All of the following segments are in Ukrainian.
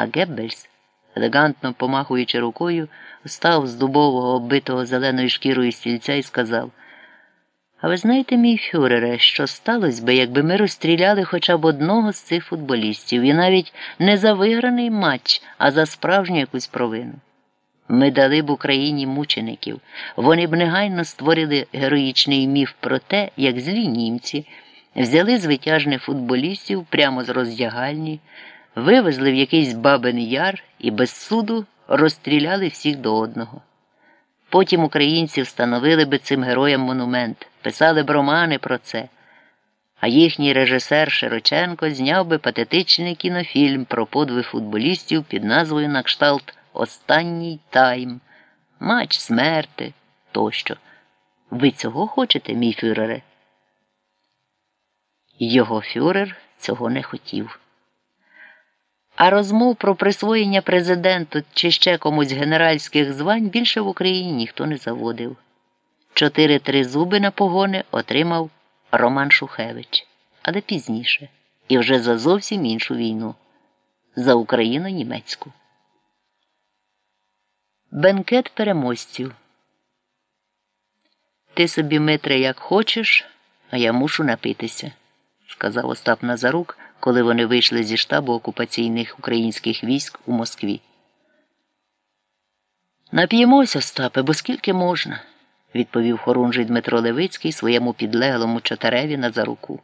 А Геббельс, елегантно помахуючи рукою, встав з дубового оббитого зеленою шкірою стільця і сказав А ви знаєте, мій фюрере, що сталося би, якби ми розстріляли хоча б одного з цих футболістів, і навіть не за виграний матч, а за справжню якусь провину. Ми дали б Україні мучеників. Вони б негайно створили героїчний міф про те, як злі німці взяли звитяжних футболістів прямо з роздягальні, вивезли в якийсь бабин яр і без суду розстріляли всіх до одного. Потім українці встановили би цим героям монумент, писали б романи про це. А їхній режисер Широченко зняв би патетичний кінофільм про подвиг футболістів під назвою на кшталт Останній тайм, матч смерти тощо. Ви цього хочете, мій фюрере? Його фюрер цього не хотів. А розмов про присвоєння президенту чи ще комусь генеральських звань більше в Україні ніхто не заводив. Чотири три зуби на погони отримав Роман Шухевич, але пізніше, і вже за зовсім іншу війну за Україну німецьку. Бенкет переможців. Ти собі, Митре, як хочеш, а я мушу напитися, сказав Остап Назарук, коли вони вийшли зі штабу окупаційних українських військ у Москві. Нап'ємося, Остапе, бо скільки можна, відповів хорунжий Дмитро Левицький своєму підлеглому чотареві Назаруку.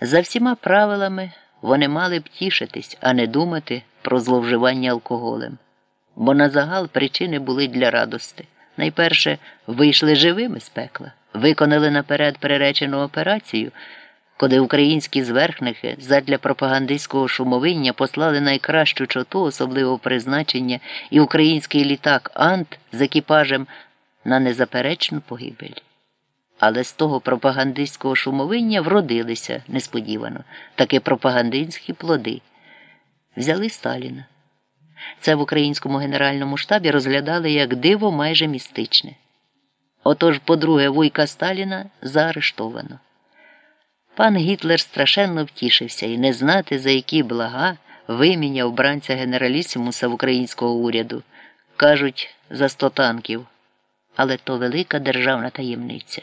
За всіма правилами вони мали б тішитись, а не думати про зловживання алкоголем бо на загал причини були для радости. Найперше вийшли живими з пекла, виконали наперед переречену операцію, коли українські зверхники задля пропагандистського шумовиння послали найкращу чоту особливого призначення і український літак Ант з екіпажем на незаперечну погибель. Але з того пропагандистського шумовиння вродилися несподівано таки пропагандистські плоди. Взяли Сталіна. Це в українському генеральному штабі розглядали як диво майже містичне. Отож, по-друге, вуйка Сталіна заарештовано. Пан Гітлер страшенно втішився і не знати, за які блага виміняв бранця генералісімуса в українського уряду. Кажуть, за сто танків. Але то велика державна таємниця.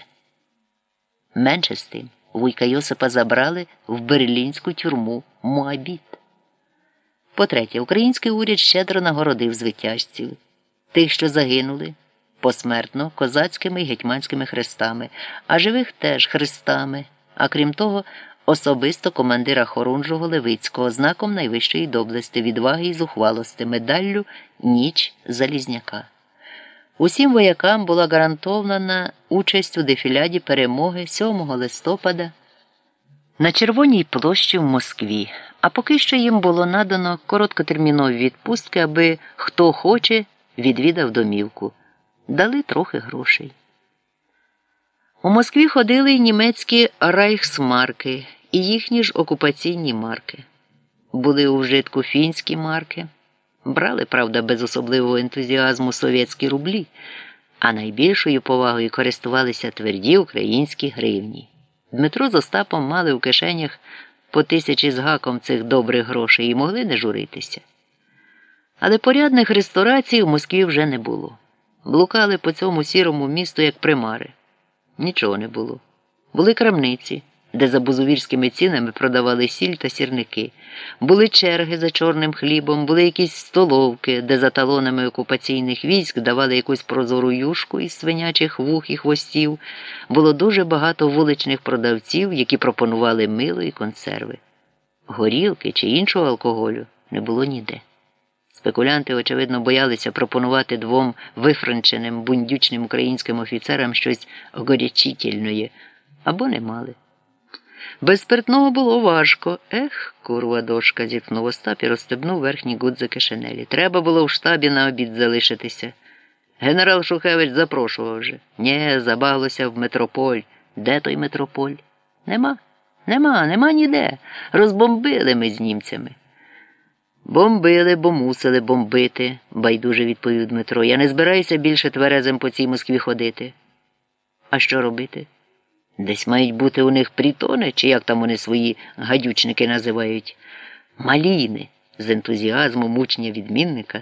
Менше з тим, вуйка Йосипа забрали в берлінську тюрму Муабіт. По-третє, український уряд щедро нагородив звитяжців, тих, що загинули посмертно козацькими і гетьманськими хрестами, а живих теж хрестами, а крім того, особисто командира Хорунжого Левицького знаком найвищої доблести, відваги і зухвалости, медаллю Ніч Залізняка. Усім воякам була гарантована участь у дефіляді перемоги 7 листопада на Червоній площі в Москві. А поки що їм було надано короткотермінові відпустки, аби хто хоче, відвідав домівку. Дали трохи грошей. У Москві ходили й німецькі райхсмарки і їхні ж окупаційні марки. Були у вжитку фінські марки, брали, правда, без особливого ентузіазму совєтські рублі, а найбільшою повагою користувалися тверді українські гривні. Дмитро з Остапом мали в кишенях по тисячі з гаком цих добрих грошей і могли не журитися. Але порядних ресторацій в Москві вже не було. Блукали по цьому сірому місту, як примари. Нічого не було. Були крамниці де за бузовірськими цінами продавали сіль та сірники. Були черги за чорним хлібом, були якісь столовки, де за талонами окупаційних військ давали якусь прозору юшку із свинячих вух і хвостів. Було дуже багато вуличних продавців, які пропонували мило і консерви. Горілки чи іншого алкоголю не було ніде. Спекулянти, очевидно, боялися пропонувати двом вифранченим бундючним українським офіцерам щось горячительної або не мали. Без спиртного було важко. Ех, курва дошка, зітхнув Остап і розстебнув верхні гудзики шинелі. Треба було в штабі на обід залишитися. Генерал Шухевич запрошував вже. Нє, забаглося в метрополь. Де той метрополь? Нема, нема, нема ніде. Розбомбили ми з німцями. Бомбили, бо мусили бомбити, байдуже відповів Дмитро. Я не збираюся більше тверезим по цій Москві ходити. А що робити? Десь мають бути у них притони, чи як там вони свої гадючники називають, маліни, з ентузіазмом учня відмінника